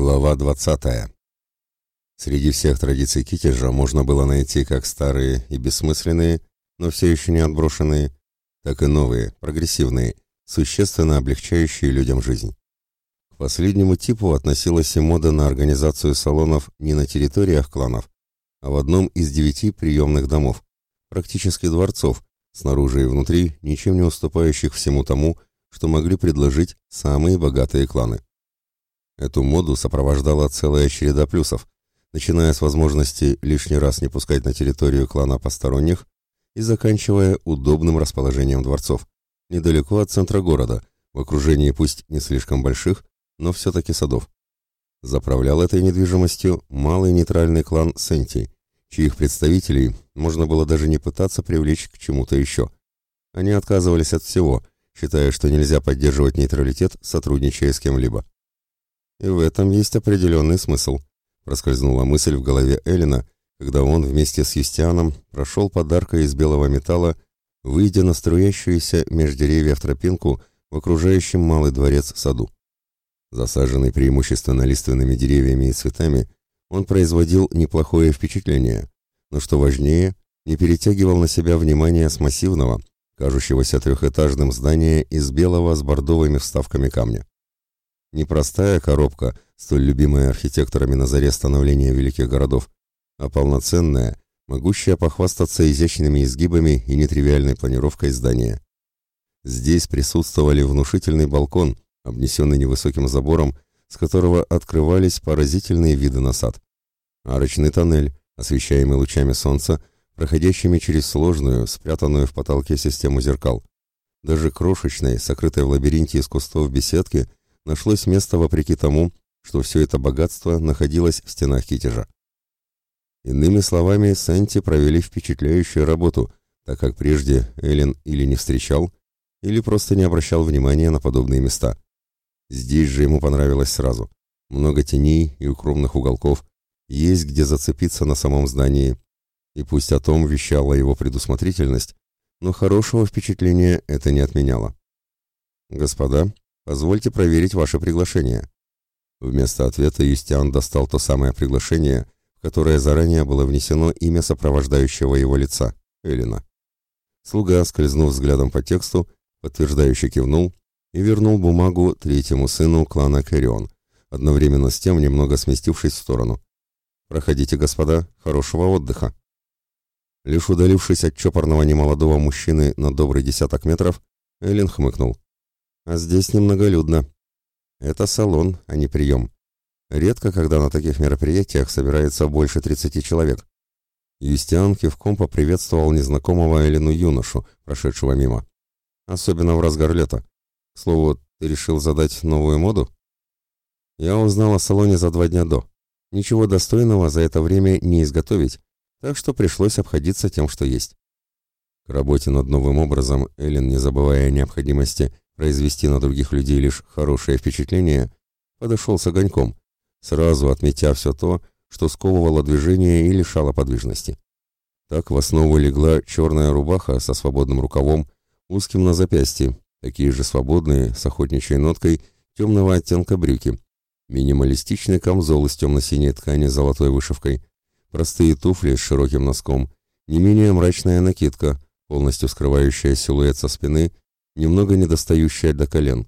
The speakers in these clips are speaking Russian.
Глава 20. Среди всех традиций китежа можно было найти как старые и бессмысленные, но все еще не отброшенные, так и новые, прогрессивные, существенно облегчающие людям жизнь. К последнему типу относилась и мода на организацию салонов не на территориях кланов, а в одном из девяти приемных домов, практически дворцов, снаружи и внутри, ничем не уступающих всему тому, что могли предложить самые богатые кланы. Эту моду сопровождала целая череда плюсов, начиная с возможности лишний раз не пускать на территорию клана посторонних и заканчивая удобным расположением дворцов, недалеко от центра города, в окружении пусть не слишком больших, но все-таки садов. Заправлял этой недвижимостью малый нейтральный клан Сенти, чьих представителей можно было даже не пытаться привлечь к чему-то еще. Они отказывались от всего, считая, что нельзя поддерживать нейтралитет, сотрудничая с кем-либо. И в этом есть определенный смысл, проскользнула мысль в голове Эллина, когда он вместе с Юстианом прошел подарка из белого металла, выйдя на струящуюся меж деревьев тропинку в окружающем малый дворец саду. Засаженный преимущественно лиственными деревьями и цветами, он производил неплохое впечатление, но, что важнее, не перетягивал на себя внимание с массивного, кажущегося трехэтажным здания из белого с бордовыми вставками камня. Непростая коробка, столь любимая архитекторами на заре становления великих городов, а полноценная, могущая похвастаться изящными изгибами и нетривиальной планировкой здания. Здесь присутствовали внушительный балкон, обнесенный невысоким забором, с которого открывались поразительные виды на сад. Арочный тоннель, освещаемый лучами солнца, проходящими через сложную, спрятанную в потолке систему зеркал. Даже крошечной, сокрытой в лабиринте из кустов беседки, нашлось место вопреки тому, что все это богатство находилось в стенах китежа. Иными словами, Санти провели впечатляющую работу, так как прежде Эллен или не встречал, или просто не обращал внимания на подобные места. Здесь же ему понравилось сразу. Много теней и укромных уголков, есть где зацепиться на самом здании. И пусть о том вещала его предусмотрительность, но хорошего впечатления это не отменяло. «Господа, Позвольте проверить ваше приглашение». Вместо ответа Юстиан достал то самое приглашение, в которое заранее было внесено имя сопровождающего его лица — Элина. Слуга, скользнув взглядом по тексту, подтверждающе кивнул и вернул бумагу третьему сыну клана Кэрион, одновременно с тем немного сместившись в сторону. «Проходите, господа, хорошего отдыха». Лишь удалившись от чопорного немолодого мужчины на добрый десяток метров, Эллен хмыкнул. А здесь немноголюдно. Это салон, а не прием. Редко, когда на таких мероприятиях собирается больше 30 человек. Юстиан кивком поприветствовал незнакомого Элину юношу, прошедшего мимо. Особенно в разгар лета. К слову, ты решил задать новую моду? Я узнал о салоне за два дня до. Ничего достойного за это время не изготовить, так что пришлось обходиться тем, что есть. К работе над новым образом Эллен, не забывая о необходимости произвести на других людей лишь хорошее впечатление, подошел с огоньком, сразу отметя все то, что сковывало движение и лишало подвижности. Так в основу легла черная рубаха со свободным рукавом, узким на запястье, такие же свободные, с охотничьей ноткой, темного оттенка брюки, минималистичный камзол из темно-синей ткани с золотой вышивкой, простые туфли с широким носком, не менее мрачная накидка, полностью скрывающая силуэт со спины немного недостающая до колен,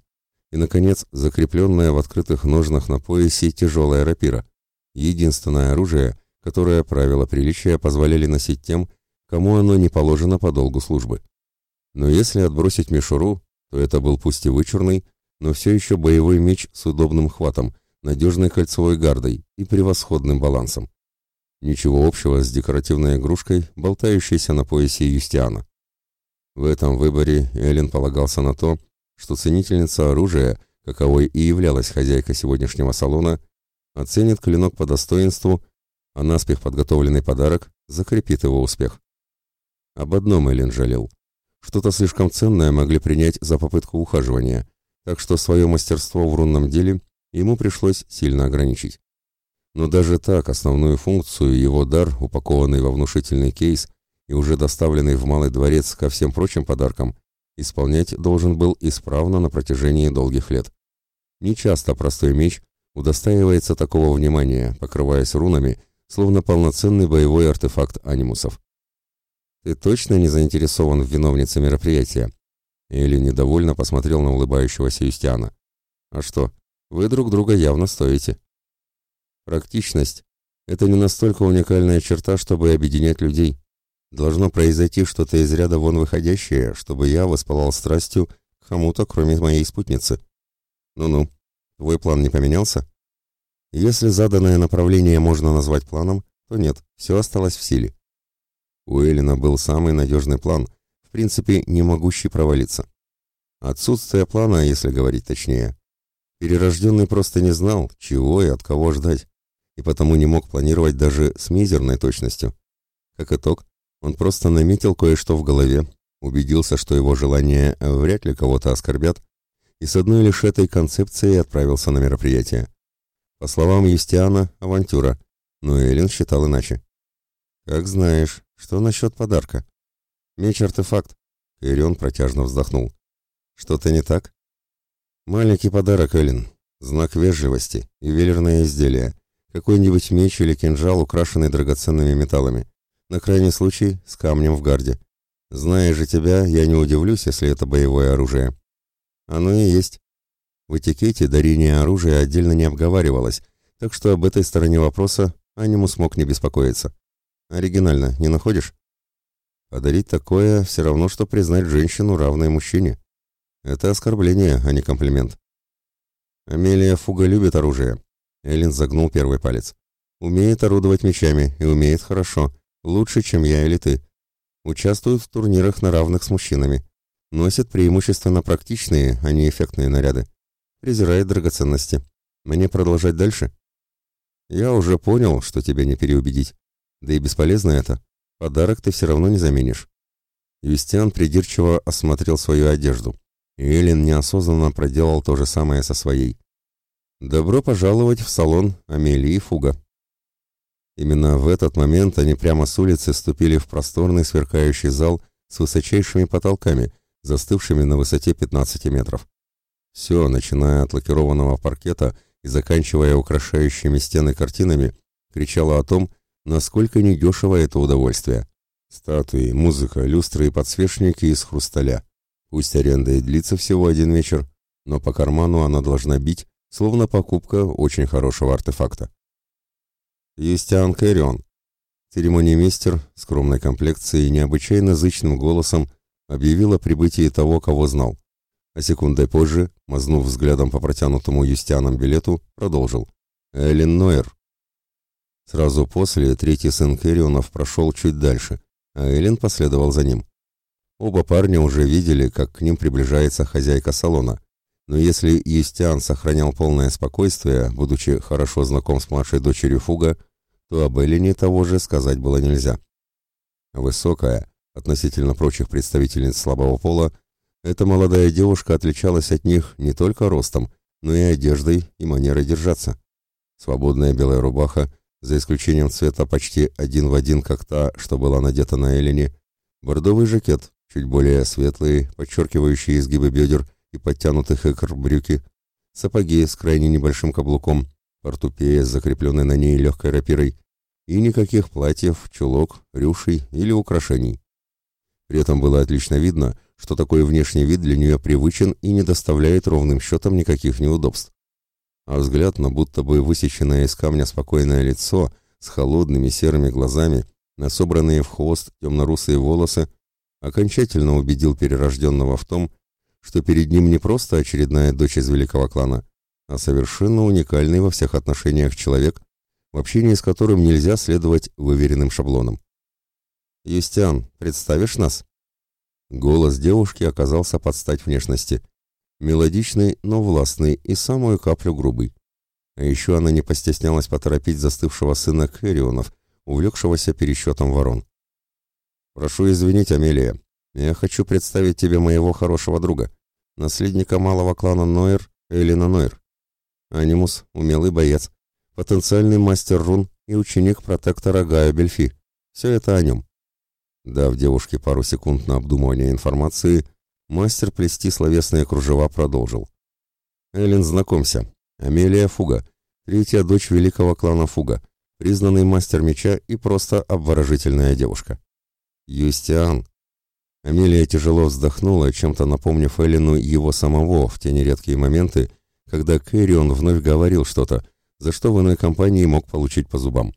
и, наконец, закрепленная в открытых ножнах на поясе тяжелая рапира, единственное оружие, которое правила приличия позволяли носить тем, кому оно не положено по долгу службы. Но если отбросить мишуру, то это был пусть и вычурный, но все еще боевой меч с удобным хватом, надежной кольцевой гардой и превосходным балансом. Ничего общего с декоративной игрушкой, болтающейся на поясе Юстиана. В этом выборе Эллен полагался на то, что ценительница оружия, каковой и являлась хозяйка сегодняшнего салона, оценит клинок по достоинству, а наспех подготовленный подарок закрепит его успех. Об одном Эллен жалел. Что-то слишком ценное могли принять за попытку ухаживания, так что свое мастерство в рунном деле ему пришлось сильно ограничить. Но даже так основную функцию его дар, упакованный во внушительный кейс, и уже доставленный в Малый дворец ко всем прочим подаркам, исполнять должен был исправно на протяжении долгих лет. Нечасто простой меч удостаивается такого внимания, покрываясь рунами, словно полноценный боевой артефакт анимусов. «Ты точно не заинтересован в виновнице мероприятия?» Или недовольно посмотрел на улыбающегося Юстиана. «А что, вы друг друга явно стоите». «Практичность — это не настолько уникальная черта, чтобы объединять людей. Должно произойти что-то из ряда вон выходящее, чтобы я воспалал страстью к кому-то, кроме моей спутницы. Ну-ну, твой план не поменялся? Если заданное направление можно назвать планом, то нет, все осталось в силе. У Эллина был самый надежный план, в принципе, не могущий провалиться. Отсутствие плана, если говорить точнее. Перерожденный просто не знал, чего и от кого ждать, и потому не мог планировать даже с мизерной точностью. Как итог, он просто наметил кое-что в голове, убедился, что его желания вряд ли кого-то оскорбят, и с одной лишь этой концепцией отправился на мероприятие. По словам Юстиана, авантюра, но Эллен считал иначе. «Как знаешь, что насчет подарка?» «Меч-артефакт», — Ирион протяжно вздохнул. «Что-то не так?» «Маленький подарок, Эллен. Знак вежливости, ювелирное изделие. Какой-нибудь меч или кинжал, украшенный драгоценными металлами. На крайний случай с камнем в гарде. Зная же тебя, я не удивлюсь, если это боевое оружие. Оно и есть. В этикете дарение оружия отдельно не обговаривалось, так что об этой стороне вопроса Аниму смог не беспокоиться. Оригинально, не находишь? Подарить такое все равно, что признать женщину равной мужчине. Это оскорбление, а не комплимент. Амелия Фуга любит оружие. Эллен загнул первый палец. Умеет орудовать мечами и умеет хорошо, Лучше, чем я или ты. Участвуют в турнирах на равных с мужчинами. Носит преимущественно практичные, а не эффектные наряды. Презирает драгоценности. Мне продолжать дальше? Я уже понял, что тебя не переубедить. Да и бесполезно это. Подарок ты все равно не заменишь. Юстиан придирчиво осмотрел свою одежду. И Эллен неосознанно проделал то же самое со своей. «Добро пожаловать в салон Амелии Фуга». Именно в этот момент они прямо с улицы ступили в просторный сверкающий зал с высочайшими потолками, застывшими на высоте 15 метров. Все, начиная от лакированного паркета и заканчивая украшающими стены картинами, кричало о том, насколько недешево это удовольствие. Статуи, музыка, люстры и подсвечники из хрусталя. Пусть аренда и длится всего один вечер, но по карману она должна бить, словно покупка очень хорошего артефакта. Юстиан Кэрион. Церемонимейстер скромной комплекцией и необычайно зычным голосом объявил о прибытии того, кого знал. А секундой позже, мазнув взглядом по протянутому Юстианом билету, продолжил. Эллен Нойер. Сразу после третий сын Кэрионов прошел чуть дальше, а Эллен последовал за ним. Оба парня уже видели, как к ним приближается хозяйка салона. Но если Юстиан сохранял полное спокойствие, будучи хорошо знаком с младшей дочерью Фуга, то об Эллине того же сказать было нельзя. Высокая, относительно прочих представительниц слабого пола, эта молодая девушка отличалась от них не только ростом, но и одеждой и манерой держаться. Свободная белая рубаха, за исключением цвета почти один в один, как та, что была надета на Эллине, бордовый жакет, чуть более светлый, подчеркивающий изгибы бедер и подтянутых икр брюки, сапоги с крайне небольшим каблуком, портупея с закрепленной на ней легкой рапирой, и никаких платьев, чулок, рюшей или украшений. При этом было отлично видно, что такой внешний вид для нее привычен и не доставляет ровным счетом никаких неудобств. А взгляд на будто бы высеченное из камня спокойное лицо с холодными серыми глазами, на собранные в хвост темно-русые волосы, окончательно убедил перерожденного в том, что перед ним не просто очередная дочь из великого клана, а совершенно уникальный во всех отношениях человек, в общении с которым нельзя следовать выверенным шаблонам. «Юстиан, представишь нас?» Голос девушки оказался под стать внешности. Мелодичный, но властный и самую каплю грубый. А еще она не постеснялась поторопить застывшего сына Кэрионов, увлекшегося пересчетом ворон. «Прошу извинить, Амелия. Я хочу представить тебе моего хорошего друга, наследника малого клана Нойер, Элина Нойер. Анимус – умелый боец, потенциальный мастер рун и ученик протектора Гая Бельфи. Все это о нем. Дав девушке пару секунд на обдумывание информации, мастер плести словесные кружева продолжил. Эллен, знакомься. Амелия Фуга, третья дочь великого клана Фуга, признанный мастер меча и просто обворожительная девушка. Юстиан. Амелия тяжело вздохнула, чем-то напомнив Эллину его самого в те нередкие моменты, когда Кэрион вновь говорил что-то, за что в иной компании мог получить по зубам.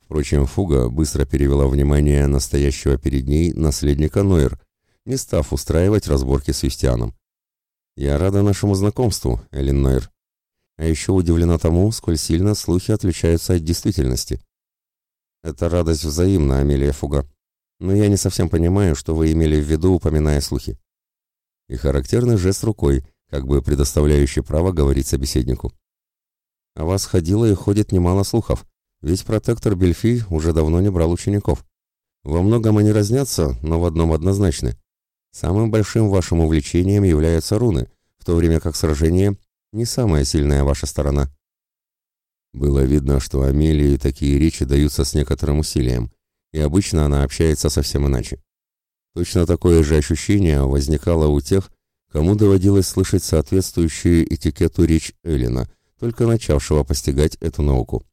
Впрочем, Фуга быстро перевела внимание настоящего перед ней наследника Нойер, не став устраивать разборки с Юстианом. «Я рада нашему знакомству, Эллен Нойер. А еще удивлена тому, сколь сильно слухи отличаются от действительности». «Это радость взаимна, Амелия Фуга. Но я не совсем понимаю, что вы имели в виду, упоминая слухи». И характерный жест рукой, как бы предоставляющий право говорить собеседнику. О вас ходило и ходит немало слухов, ведь протектор Бельфи уже давно не брал учеников. Во многом они разнятся, но в одном однозначны. Самым большим вашим увлечением являются руны, в то время как сражение не самая сильная ваша сторона. Было видно, что Амелии такие речи даются с некоторым усилием, и обычно она общается совсем иначе. Точно такое же ощущение возникало у тех, кому доводилось слышать соответствующую этикету речь Эллина – только начавшего постигать эту науку.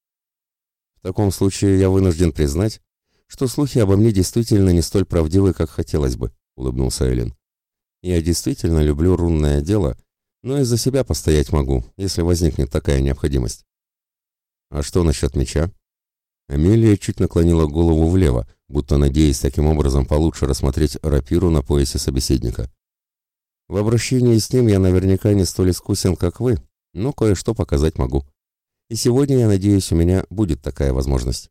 В таком случае я вынужден признать, что слухи обо мне действительно не столь правдивы, как хотелось бы, улыбнулся Эллен. Я действительно люблю рунное дело, но и за себя постоять могу, если возникнет такая необходимость. А что насчет меча? Амелия чуть наклонила голову влево, будто надеясь таким образом получше рассмотреть рапиру на поясе собеседника. В обращении с ним я наверняка не столь искусен, как вы, но кое-что показать могу. И сегодня, я надеюсь, у меня будет такая возможность.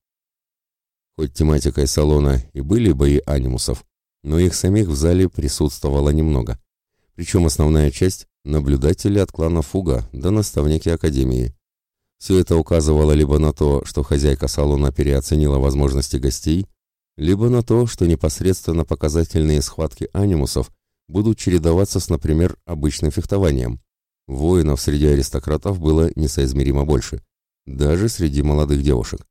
Хоть тематикой салона и были бои анимусов, но их самих в зале присутствовало немного. Причем основная часть – наблюдатели от клана Фуга да наставники Академии. Все это указывало либо на то, что хозяйка салона переоценила возможности гостей, либо на то, что непосредственно показательные схватки анимусов будут чередоваться с, например, обычным фехтованием. Воинов среди аристократов было несоизмеримо больше, даже среди молодых девушек.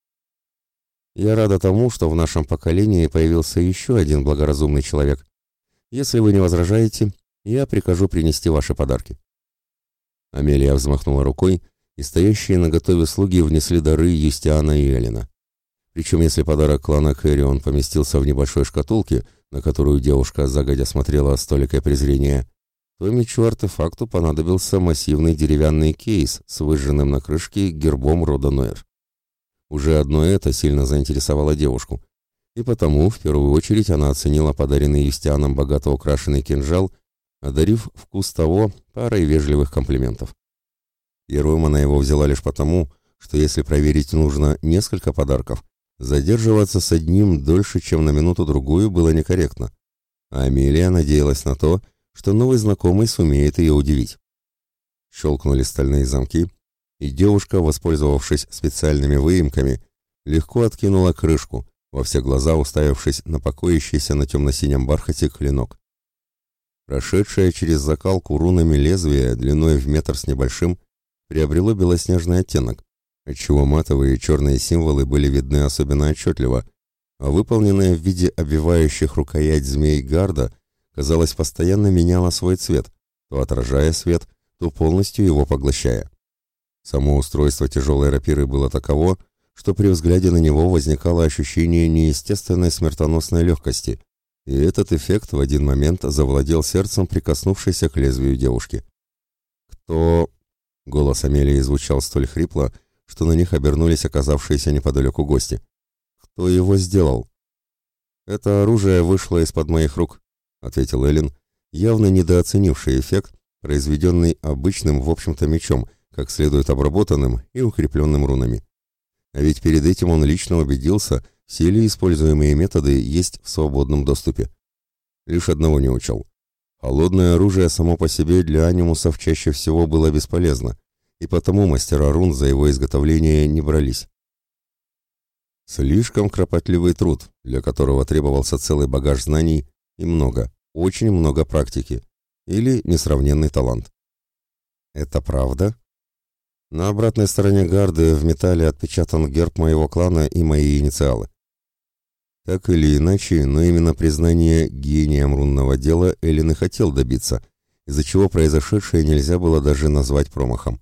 Я рада тому, что в нашем поколении появился еще один благоразумный человек. Если вы не возражаете, я прикажу принести ваши подарки. Амелия взмахнула рукой, и стоящие на готове слуги внесли дары Юстиана и Элина. Причем, если подарок клана Кэрион поместился в небольшой шкатулке, на которую девушка загодя смотрела с толикой презрения, то мечу-артефакту понадобился массивный деревянный кейс с выжженным на крышке гербом рода Нойер. Уже одно это сильно заинтересовало девушку, и потому в первую очередь она оценила подаренный Юстианом богато украшенный кинжал, одарив вкус того парой вежливых комплиментов. Первым она его взяла лишь потому, что если проверить нужно несколько подарков, задерживаться с одним дольше, чем на минуту-другую, было некорректно. А Амелия надеялась на то, что новый знакомый сумеет ее удивить. Щелкнули стальные замки, и девушка, воспользовавшись специальными выемками, легко откинула крышку, во все глаза уставившись на покоящийся на темно-синем бархате клинок. Прошедшее через закалку рунами лезвие длиной в метр с небольшим приобрело белоснежный оттенок, отчего матовые черные символы были видны особенно отчетливо, а выполненные в виде обвивающих рукоять змей гарда казалось, постоянно меняла свой цвет, то отражая свет, то полностью его поглощая. Само устройство тяжелой рапиры было таково, что при взгляде на него возникало ощущение неестественной смертоносной легкости, и этот эффект в один момент завладел сердцем прикоснувшейся к лезвию девушки. «Кто...» — голос Амелии звучал столь хрипло, что на них обернулись оказавшиеся неподалеку гости. «Кто его сделал?» «Это оружие вышло из-под моих рук», — ответил Эллен, явно недооценивший эффект, произведенный обычным, в общем-то, мечом, как следует обработанным и укрепленным рунами. А ведь перед этим он лично убедился, все ли используемые методы есть в свободном доступе. Лишь одного не учел. Холодное оружие само по себе для анимусов чаще всего было бесполезно, и потому мастера рун за его изготовление не брались. Слишком кропотливый труд, для которого требовался целый багаж знаний и много, очень много практики. Или несравненный талант. Это правда? На обратной стороне гарды в металле отпечатан герб моего клана и мои инициалы. Так или иначе, но именно признание гением рунного дела Эллин и хотел добиться, из-за чего произошедшее нельзя было даже назвать промахом.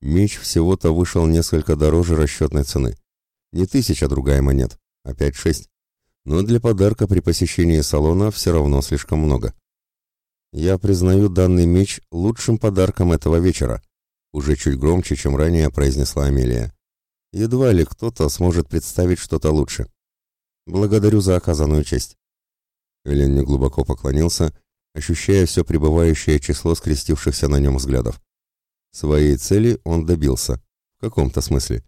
Меч всего-то вышел несколько дороже расчетной цены. Не тысяча, другая монет, а пять-шесть. Но для подарка при посещении салона все равно слишком много. Я признаю данный меч лучшим подарком этого вечера, уже чуть громче, чем ранее произнесла Амелия. Едва ли кто-то сможет представить что-то лучше. Благодарю за оказанную честь. Элен неглубоко поклонился, ощущая все пребывающее число скрестившихся на нем взглядов. Своей цели он добился, в каком-то смысле.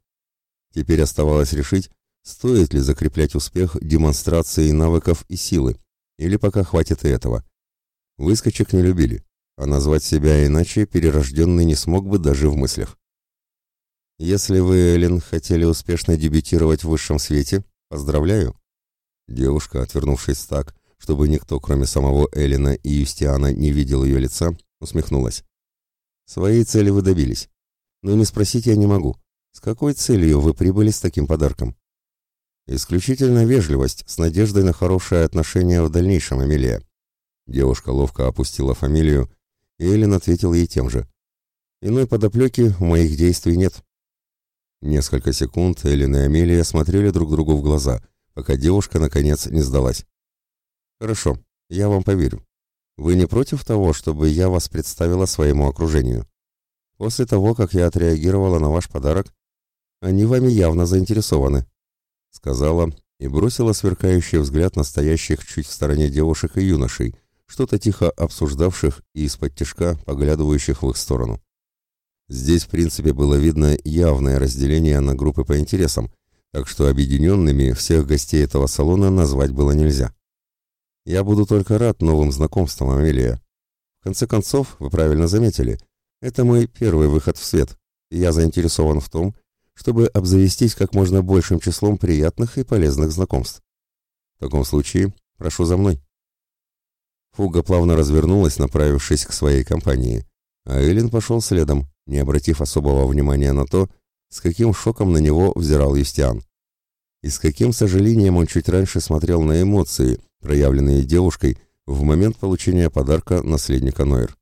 Теперь оставалось решить, стоит ли закреплять успех демонстрацией навыков и силы, или пока хватит и этого. Выскочек не любили, а назвать себя иначе перерожденный не смог бы даже в мыслях. Если вы, Эллен, хотели успешно дебютировать в высшем свете, поздравляю. Девушка, отвернувшись так, чтобы никто, кроме самого Эллина и Юстиана, не видел ее лица, усмехнулась. Своей цели вы добились. Но не спросить я не могу. С какой целью вы прибыли с таким подарком? Исключительно вежливость, с надеждой на хорошее отношение в дальнейшем, Амелия. Девушка ловко опустила фамилию, и Эллен ответил ей тем же. Иной подоплеки у моих действий нет. Несколько секунд Эллен и Амелия смотрели друг другу в глаза, пока девушка, наконец, не сдалась. «Хорошо, я вам поверю. Вы не против того, чтобы я вас представила своему окружению? После того, как я отреагировала на ваш подарок, они вами явно заинтересованы», — сказала и бросила сверкающий взгляд настоящих чуть в стороне девушек и юношей, что-то тихо обсуждавших и из-под тишка поглядывающих в их сторону. Здесь, в принципе, было видно явное разделение на группы по интересам, так что объединенными всех гостей этого салона назвать было нельзя. Я буду только рад новым знакомствам, Амелия. В конце концов, вы правильно заметили, это мой первый выход в свет, и я заинтересован в том, чтобы обзавестись как можно большим числом приятных и полезных знакомств. В таком случае, прошу за мной. Фуга плавно развернулась, направившись к своей компании, а Эллен пошел следом, не обратив особого внимания на то, с каким шоком на него взирал Юстиан. И с каким сожалением он чуть раньше смотрел на эмоции, проявленные девушкой в момент получения подарка наследника Нойер.